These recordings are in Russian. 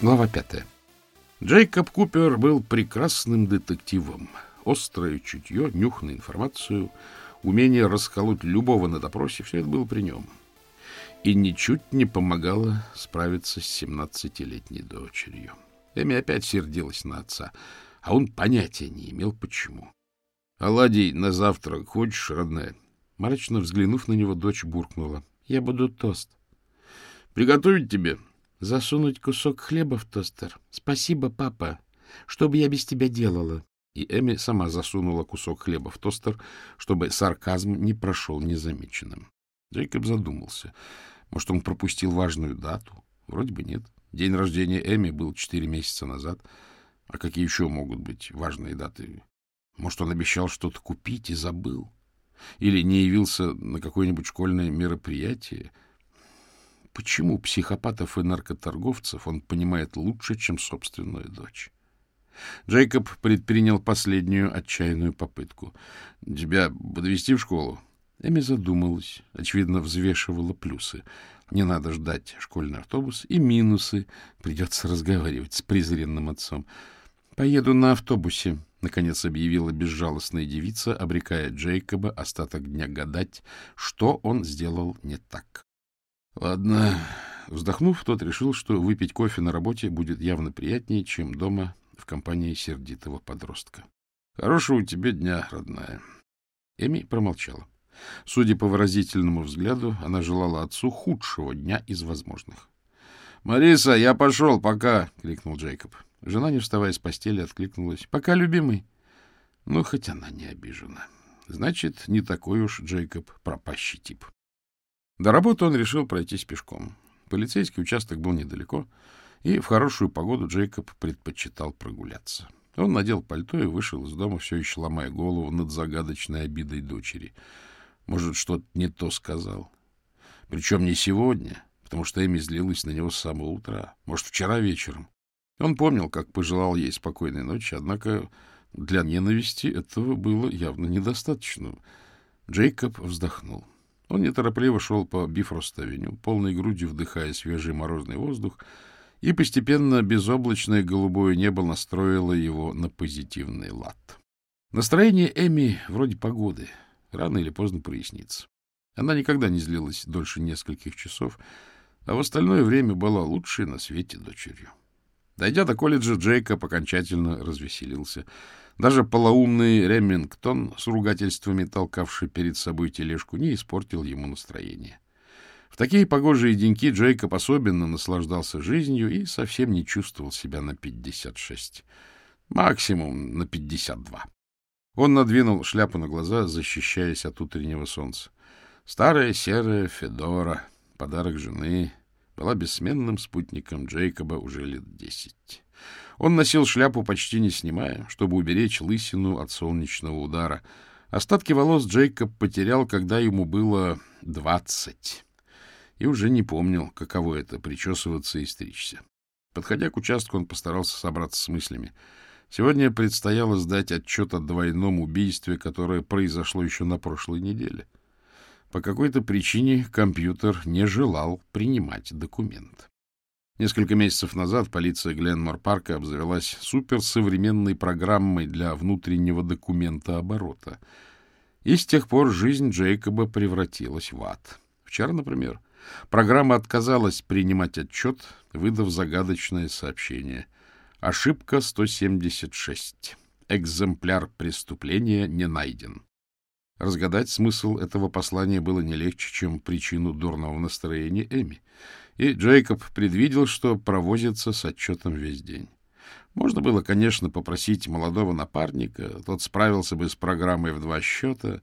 Глава пятая. Джейкоб Купер был прекрасным детективом. Острое чутье, нюх на информацию, умение расколоть любого на допросе — все это было при нем. И ничуть не помогало справиться с семнадцатилетней дочерью. Эми опять сердилась на отца, а он понятия не имел, почему. — Оладий на завтрак хочешь, родная? Мрачно взглянув на него, дочь буркнула. — Я буду тост. — Приготовить тебе? — Засунуть кусок хлеба в тостер. Спасибо, папа. Что бы я без тебя делала? И Эми сама засунула кусок хлеба в тостер, чтобы сарказм не прошел незамеченным. Джейкоб задумался. Может, он пропустил важную дату? Вроде бы нет. День рождения Эми был четыре месяца назад. А какие еще могут быть важные даты? Может, он обещал что-то купить и забыл? Или не явился на какое-нибудь школьное мероприятие? — Почему психопатов и наркоторговцев он понимает лучше, чем собственную дочь? Джейкоб предпринял последнюю отчаянную попытку. — Тебя подвести в школу? Эми задумалась, очевидно, взвешивала плюсы. Не надо ждать школьный автобус и минусы. Придется разговаривать с презренным отцом. — Поеду на автобусе, — наконец объявила безжалостная девица, обрекая Джейкоба остаток дня гадать, что он сделал не так. Ладно. Вздохнув, тот решил, что выпить кофе на работе будет явно приятнее, чем дома в компании сердитого подростка. Хорошего у тебя дня, родная. Эми промолчала. Судя по выразительному взгляду, она желала отцу худшего дня из возможных. — Мариса, я пошел, пока! — крикнул Джейкоб. Жена, не вставая с постели, откликнулась. — Пока, любимый. Ну, хоть она не обижена. Значит, не такой уж Джейкоб пропащий тип. До работы он решил пройтись пешком. Полицейский участок был недалеко, и в хорошую погоду Джейкоб предпочитал прогуляться. Он надел пальто и вышел из дома, все еще ломая голову над загадочной обидой дочери. Может, что-то не то сказал. Причем не сегодня, потому что Эми злилась на него с самого утра. Может, вчера вечером. Он помнил, как пожелал ей спокойной ночи, однако для ненависти этого было явно недостаточно. Джейкоб вздохнул. Он неторопливо шел по Бифрост-авеню, полной грудью вдыхая свежий морозный воздух, и постепенно безоблачное голубое небо настроило его на позитивный лад. Настроение Эми вроде погоды, рано или поздно прояснится. Она никогда не злилась дольше нескольких часов, а в остальное время была лучшей на свете дочерью. Дойдя до колледжа, Джейкоб окончательно развеселился — даже полоумный Ремингтон, с ругательствами толкавший перед собой тележку, не испортил ему настроение. В такие погожие деньки Джейкоб особенно наслаждался жизнью и совсем не чувствовал себя на 56. Максимум на 52. Он надвинул шляпу на глаза, защищаясь от утреннего солнца. Старая серая Федора, подарок жены, была бессменным спутником Джейкоба уже лет десять. Он носил шляпу почти не снимая, чтобы уберечь лысину от солнечного удара. Остатки волос Джейкоб потерял, когда ему было двадцать, и уже не помнил, каково это — причесываться и стричься. Подходя к участку, он постарался собраться с мыслями. Сегодня предстояло сдать отчет о двойном убийстве, которое произошло еще на прошлой неделе. По какой-то причине компьютер не желал принимать документ. Несколько месяцев назад полиция Гленмор-парка обзавелась суперсовременной программой для внутреннего документа оборота. И с тех пор жизнь Джейкоба превратилась в ад. Вчера, например, программа отказалась принимать отчет, выдав загадочное сообщение. Ошибка 176. Экземпляр преступления не найден. Разгадать смысл этого послания было не легче, чем причину дурного настроения Эми и Джейкоб предвидел, что провозится с отчетом весь день. Можно было, конечно, попросить молодого напарника, тот справился бы с программой в два счета,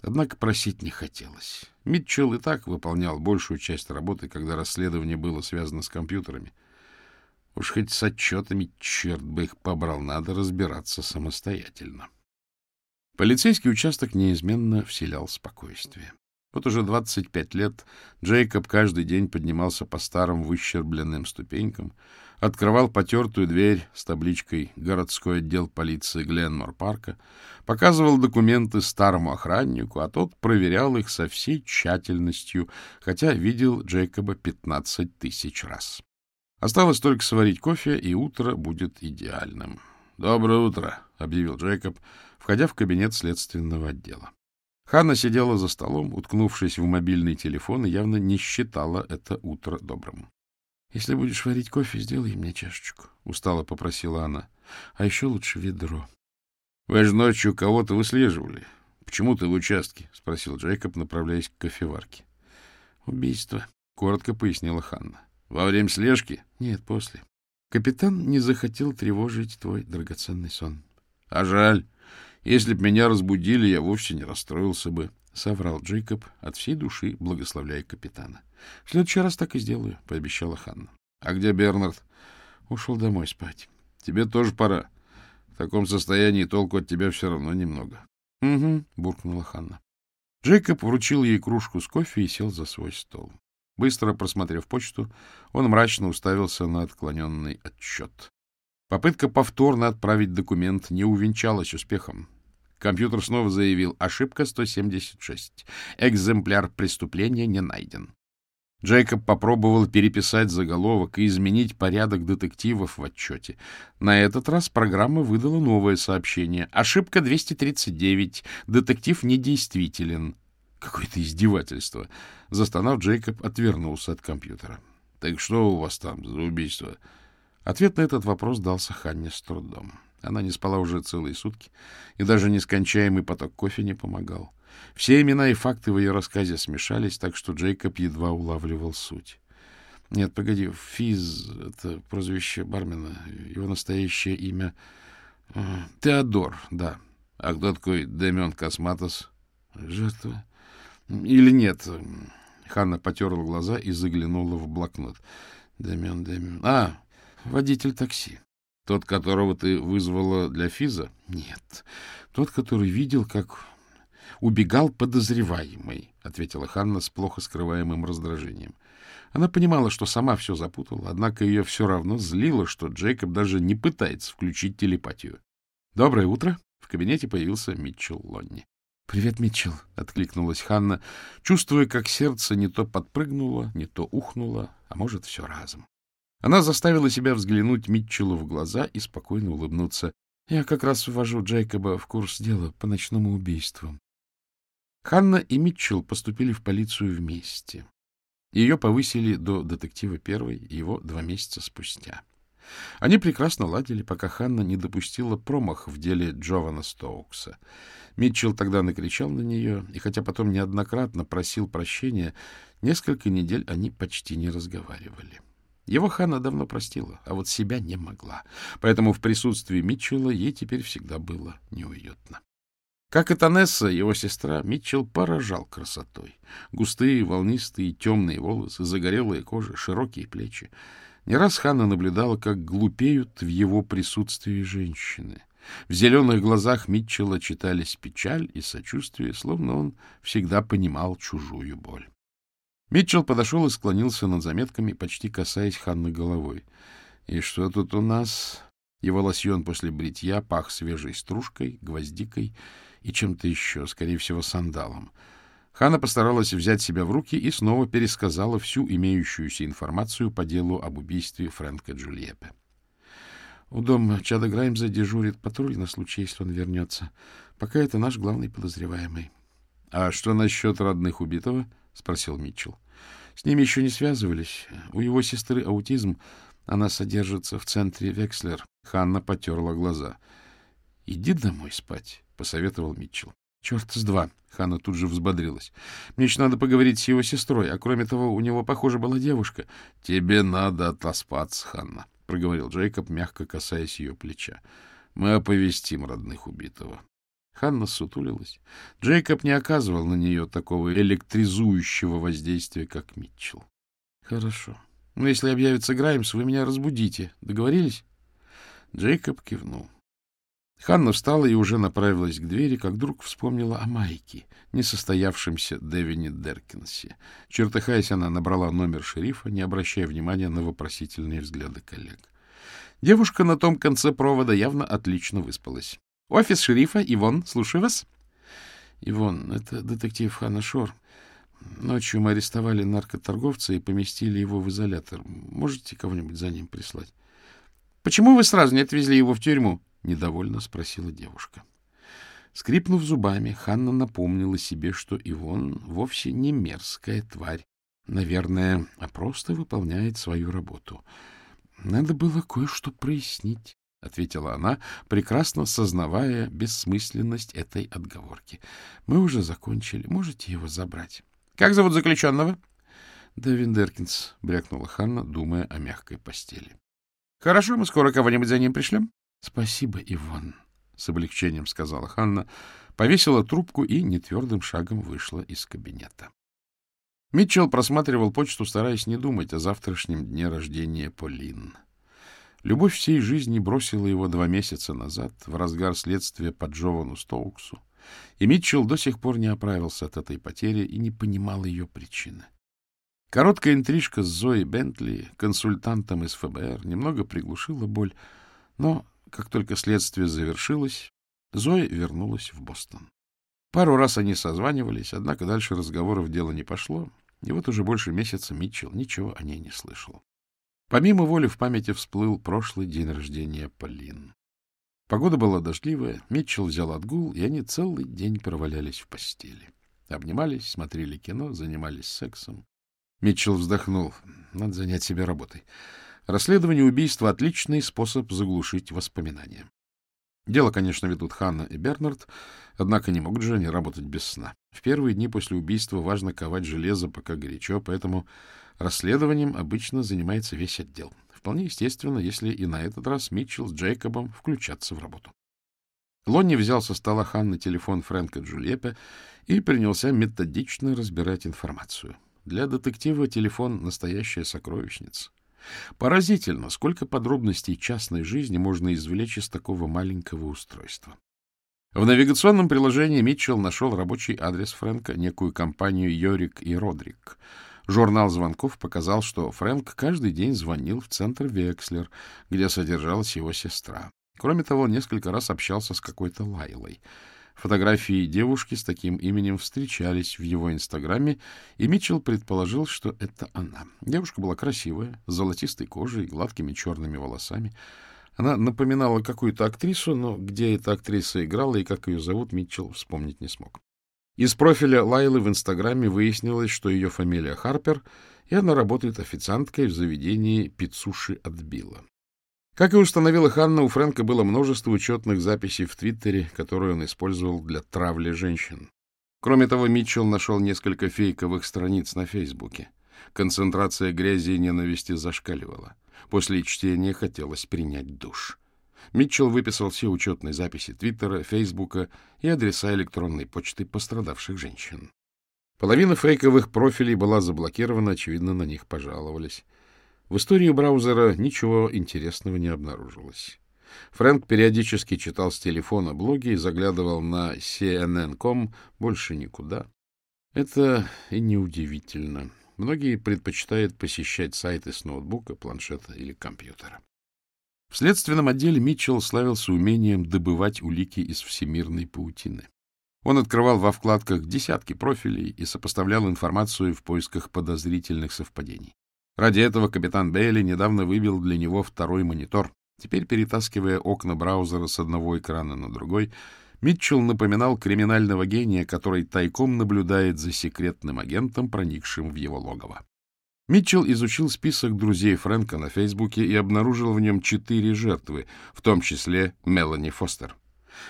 однако просить не хотелось. Митчелл и так выполнял большую часть работы, когда расследование было связано с компьютерами. Уж хоть с отчетами, черт бы их побрал, надо разбираться самостоятельно. Полицейский участок неизменно вселял спокойствие. Вот уже 25 лет Джейкоб каждый день поднимался по старым выщербленным ступенькам, открывал потертую дверь с табличкой «Городской отдел полиции Гленмор-парка», показывал документы старому охраннику, а тот проверял их со всей тщательностью, хотя видел Джейкоба 15 тысяч раз. Осталось только сварить кофе, и утро будет идеальным. — Доброе утро, — объявил Джейкоб, входя в кабинет следственного отдела. Ханна сидела за столом, уткнувшись в мобильный телефон, и явно не считала это утро добрым. — Если будешь варить кофе, сделай мне чашечку, — устало попросила она. — А еще лучше ведро. — Вы же ночью кого-то выслеживали. Почему ты в участке? — спросил Джейкоб, направляясь к кофеварке. — Убийство, — коротко пояснила Ханна. Во время слежки? Нет, после. Капитан не захотел тревожить твой драгоценный сон. А жаль. Если б меня разбудили, я вовсе не расстроился бы. — соврал Джейкоб от всей души, благословляя капитана. — В следующий раз так и сделаю, — пообещала Ханна. — А где Бернард? — Ушел домой спать. — Тебе тоже пора. В таком состоянии толку от тебя все равно немного. — Угу, — буркнула Ханна. Джейкоб вручил ей кружку с кофе и сел за свой стол. Быстро просмотрев почту, он мрачно уставился на отклоненный отчет. Попытка повторно отправить документ не увенчалась успехом. Компьютер снова заявил «Ошибка 176. Экземпляр преступления не найден». Джейкоб попробовал переписать заголовок и изменить порядок детективов в отчете. На этот раз программа выдала новое сообщение. «Ошибка 239. Детектив недействителен». Какое-то издевательство. Застонав, Джейкоб отвернулся от компьютера. — Так что у вас там за убийство? Ответ на этот вопрос дался Ханне с трудом. Она не спала уже целые сутки, и даже нескончаемый поток кофе не помогал. Все имена и факты в ее рассказе смешались, так что Джейкоб едва улавливал суть. Нет, погоди, Физ — это прозвище бармена, его настоящее имя э, — Теодор, да. А кто такой Демен Косматос? Жертва или нет? Ханна потерла глаза и заглянула в блокнот. Демен, Демен. А, водитель такси. Тот, которого ты вызвала для Физа? Нет. Тот, который видел, как убегал подозреваемый, ответила Ханна с плохо скрываемым раздражением. Она понимала, что сама все запутала, однако ее все равно злило, что Джейкоб даже не пытается включить телепатию. Доброе утро. В кабинете появился Митчелл Лонни. «Привет, Митчелл!» — откликнулась Ханна, чувствуя, как сердце не то подпрыгнуло, не то ухнуло, а может, все разом. Она заставила себя взглянуть Митчеллу в глаза и спокойно улыбнуться. «Я как раз ввожу Джейкоба в курс дела по ночному убийству». Ханна и Митчелл поступили в полицию вместе. Ее повысили до детектива первой, его два месяца спустя. Они прекрасно ладили, пока Ханна не допустила промах в деле Джована Стоукса. Митчелл тогда накричал на нее, и хотя потом неоднократно просил прощения, несколько недель они почти не разговаривали. Его Ханна давно простила, а вот себя не могла, поэтому в присутствии Митчелла ей теперь всегда было неуютно. Как и Танесса, его сестра, Митчелл поражал красотой. Густые, волнистые, темные волосы, загорелая кожа, широкие плечи. Не раз Ханна наблюдала, как глупеют в его присутствии женщины. В зеленых глазах Митчелла читались печаль и сочувствие, словно он всегда понимал чужую боль. Митчелл подошел и склонился над заметками, почти касаясь Ханны головой. — И что тут у нас? Его лосьон после бритья пах свежей стружкой, гвоздикой и чем-то еще, скорее всего, сандалом. Ханна постаралась взять себя в руки и снова пересказала всю имеющуюся информацию по делу об убийстве Фрэнка Джульеппе. У дома Чада Граймза дежурит патруль на случай, если он вернется. Пока это наш главный подозреваемый. — А что насчет родных убитого? — спросил Митчелл. — С ними еще не связывались. У его сестры аутизм. Она содержится в центре Векслер. Ханна потерла глаза. — Иди домой спать, — посоветовал Митчелл. — Черт с два. Ханна тут же взбодрилась. — Мне еще надо поговорить с его сестрой, а кроме того, у него, похоже, была девушка. — Тебе надо отоспаться, Ханна, — проговорил Джейкоб, мягко касаясь ее плеча. — Мы оповестим родных убитого. Ханна сутулилась. Джейкоб не оказывал на нее такого электризующего воздействия, как Митчелл. — Хорошо. Но если объявится Граймс, вы меня разбудите. Договорились? Джейкоб кивнул. Ханна встала и уже направилась к двери, как вдруг вспомнила о Майке, несостоявшемся Девине Деркинсе. Чертыхаясь, она набрала номер шерифа, не обращая внимания на вопросительные взгляды коллег. Девушка на том конце провода явно отлично выспалась. — Офис шерифа, Ивон, слушаю вас. — Ивон, это детектив Ханна Шор. Ночью мы арестовали наркоторговца и поместили его в изолятор. Можете кого-нибудь за ним прислать? — Почему вы сразу не отвезли его в тюрьму? — недовольно спросила девушка. Скрипнув зубами, Ханна напомнила себе, что Ивон вовсе не мерзкая тварь, наверное, а просто выполняет свою работу. Надо было кое-что прояснить. — ответила она, прекрасно сознавая бессмысленность этой отговорки. — Мы уже закончили. Можете его забрать. — Как зовут заключенного? — Давин Деркинс, — брякнула Ханна, думая о мягкой постели. — Хорошо, мы скоро кого-нибудь за ним пришлем. — Спасибо, Иван, — с облегчением сказала Ханна, повесила трубку и нетвердым шагом вышла из кабинета. Митчелл просматривал почту, стараясь не думать о завтрашнем дне рождения Полин. — Любовь всей жизни бросила его два месяца назад, в разгар следствия по Джовану Стоуксу, и Митчелл до сих пор не оправился от этой потери и не понимал ее причины. Короткая интрижка с Зоей Бентли, консультантом из ФБР, немного приглушила боль, но как только следствие завершилось, Зоя вернулась в Бостон. Пару раз они созванивались, однако дальше разговоров дело не пошло, и вот уже больше месяца Митчелл ничего о ней не слышал. Помимо воли в памяти всплыл прошлый день рождения Полин. Погода была дождливая, Митчелл взял отгул, и они целый день провалялись в постели. Обнимались, смотрели кино, занимались сексом. Митчелл вздохнул. Надо занять себя работой. Расследование убийства — отличный способ заглушить воспоминания. Дело, конечно, ведут Ханна и Бернард, однако не могут же они работать без сна. В первые дни после убийства важно ковать железо, пока горячо, поэтому Расследованием обычно занимается весь отдел. Вполне естественно, если и на этот раз Митчелл с Джейкобом включатся в работу. Лонни взял со стола Ханны телефон Фрэнка Джульеппе и принялся методично разбирать информацию. Для детектива телефон — настоящая сокровищница. Поразительно, сколько подробностей частной жизни можно извлечь из такого маленького устройства. В навигационном приложении Митчелл нашел рабочий адрес Фрэнка, некую компанию «Йорик и Родрик», Журнал звонков показал, что Фрэнк каждый день звонил в центр Векслер, где содержалась его сестра. Кроме того, несколько раз общался с какой-то Лайлой. Фотографии девушки с таким именем встречались в его инстаграме, и Митчелл предположил, что это она. Девушка была красивая, с золотистой кожей гладкими черными волосами. Она напоминала какую-то актрису, но где эта актриса играла и как ее зовут, Митчелл вспомнить не смог. Из профиля Лайлы в Инстаграме выяснилось, что ее фамилия Харпер, и она работает официанткой в заведении пиццуши от Билла. Как и установила Ханна, у Фрэнка было множество учетных записей в Твиттере, которые он использовал для травли женщин. Кроме того, Митчелл нашел несколько фейковых страниц на Фейсбуке. Концентрация грязи и ненависти зашкаливала. После чтения хотелось принять душ. Митчелл выписал все учетные записи Твиттера, Фейсбука и адреса электронной почты пострадавших женщин. Половина фейковых профилей была заблокирована, очевидно, на них пожаловались. В истории браузера ничего интересного не обнаружилось. Фрэнк периодически читал с телефона блоги и заглядывал на CNN.com, больше никуда. Это и неудивительно. Многие предпочитают посещать сайты с ноутбука, планшета или компьютера. В следственном отделе Митчелл славился умением добывать улики из всемирной паутины. Он открывал во вкладках десятки профилей и сопоставлял информацию в поисках подозрительных совпадений. Ради этого капитан Бейли недавно выбил для него второй монитор. Теперь, перетаскивая окна браузера с одного экрана на другой, Митчелл напоминал криминального гения, который тайком наблюдает за секретным агентом, проникшим в его логово. Митчелл изучил список друзей Фрэнка на Фейсбуке и обнаружил в нем четыре жертвы, в том числе Мелани Фостер.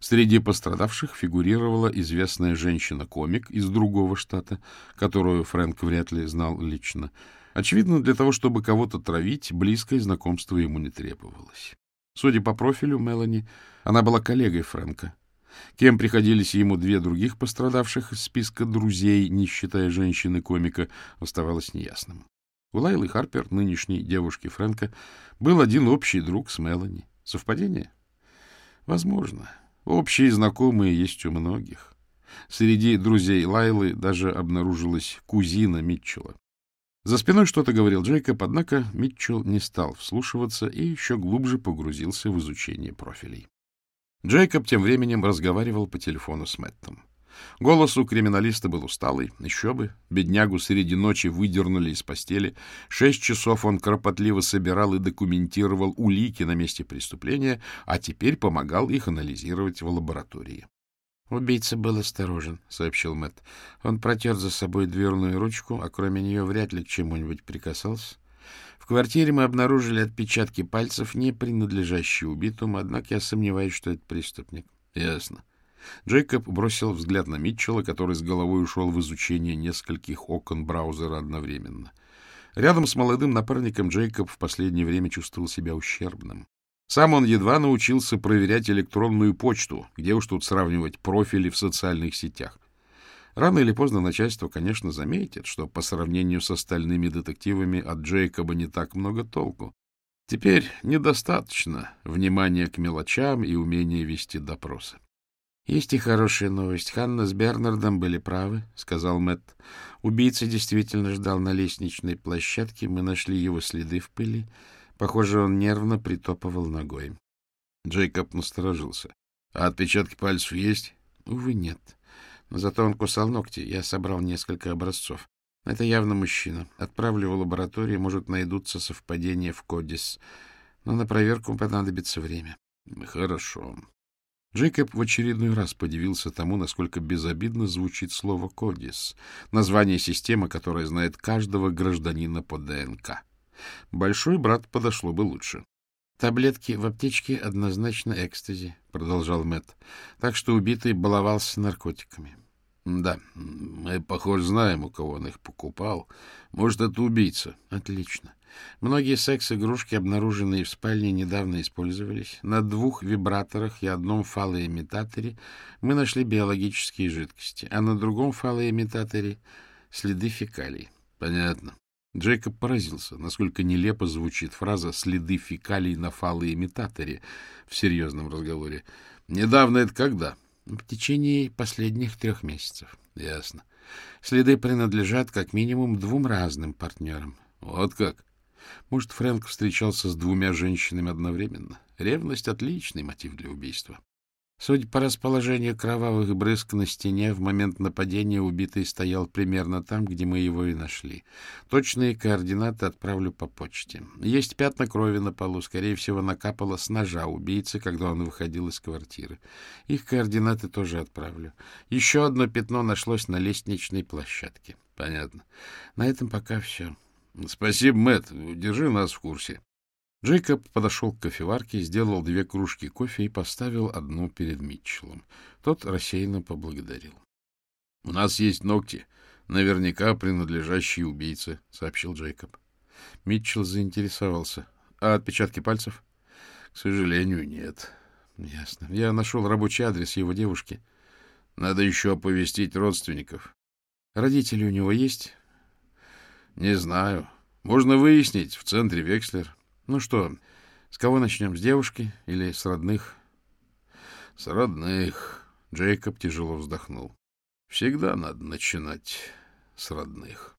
Среди пострадавших фигурировала известная женщина-комик из другого штата, которую Фрэнк вряд ли знал лично. Очевидно, для того, чтобы кого-то травить, близкое знакомство ему не требовалось. Судя по профилю Мелани, она была коллегой Фрэнка. Кем приходились ему две других пострадавших из списка друзей, не считая женщины-комика, оставалось неясным. У Лайлы Харпер, нынешней девушки Фрэнка, был один общий друг с Мелани. Совпадение? Возможно. Общие знакомые есть у многих. Среди друзей Лайлы даже обнаружилась кузина Митчелла. За спиной что-то говорил Джейкоб, однако Митчелл не стал вслушиваться и еще глубже погрузился в изучение профилей. Джейкоб тем временем разговаривал по телефону с Мэттом. Голос у криминалиста был усталый, еще бы. Беднягу среди ночи выдернули из постели. Шесть часов он кропотливо собирал и документировал улики на месте преступления, а теперь помогал их анализировать в лаборатории. Убийца был осторожен, — сообщил Мэтт. Он протер за собой дверную ручку, а кроме нее вряд ли к чему-нибудь прикасался. В квартире мы обнаружили отпечатки пальцев, не принадлежащие убитому, однако я сомневаюсь, что это преступник. — Ясно. Джейкоб бросил взгляд на Митчелла, который с головой ушел в изучение нескольких окон браузера одновременно. Рядом с молодым напарником Джейкоб в последнее время чувствовал себя ущербным. Сам он едва научился проверять электронную почту, где уж тут сравнивать профили в социальных сетях. Рано или поздно начальство, конечно, заметит, что по сравнению с остальными детективами от Джейкоба не так много толку. Теперь недостаточно внимания к мелочам и умения вести допросы. — Есть и хорошая новость. Ханна с Бернардом были правы, — сказал Мэтт. Убийца действительно ждал на лестничной площадке. Мы нашли его следы в пыли. Похоже, он нервно притопывал ногой. Джейкоб насторожился. — А отпечатки пальцев есть? — Увы, нет. Но зато он кусал ногти. Я собрал несколько образцов. Это явно мужчина. Отправлю в лабораторию, может, найдутся совпадения в кодис. Но на проверку понадобится время. — Хорошо. Джейкоб в очередной раз подивился тому, насколько безобидно звучит слово «кодис», название системы, которая знает каждого гражданина по ДНК. Большой брат подошло бы лучше. — Таблетки в аптечке однозначно экстази, — продолжал Мэтт. — Так что убитый баловался наркотиками. — Да, мы, похоже, знаем, у кого он их покупал. Может, это убийца. — Отлично. Многие секс-игрушки, обнаруженные в спальне, недавно использовались. На двух вибраторах и одном фалоимитаторе мы нашли биологические жидкости, а на другом фалоимитаторе — следы фекалий. — Понятно. Джейкоб поразился, насколько нелепо звучит фраза «следы фекалий на фалоимитаторе» в серьезном разговоре. Недавно это когда? В течение последних трех месяцев. Ясно. Следы принадлежат как минимум двум разным партнерам. Вот как? Может, Фрэнк встречался с двумя женщинами одновременно? Ревность — отличный мотив для убийства. Судя по расположению кровавых брызг на стене, в момент нападения убитый стоял примерно там, где мы его и нашли. Точные координаты отправлю по почте. Есть пятна крови на полу, скорее всего, накапало с ножа убийцы, когда он выходил из квартиры. Их координаты тоже отправлю. Еще одно пятно нашлось на лестничной площадке. Понятно. На этом пока все. — Спасибо, Мэтт. Держи нас в курсе. Джейкоб подошел к кофеварке, сделал две кружки кофе и поставил одну перед Митчеллом. Тот рассеянно поблагодарил. — У нас есть ногти, наверняка принадлежащие убийце, — сообщил Джейкоб. Митчелл заинтересовался. — А отпечатки пальцев? — К сожалению, нет. — Ясно. Я нашел рабочий адрес его девушки. Надо еще оповестить родственников. — Родители у него есть? — Не знаю. Можно выяснить в центре Векслер. Ну что, с кого начнем? С девушки или с родных? — С родных. Джейкоб тяжело вздохнул. — Всегда надо начинать с родных.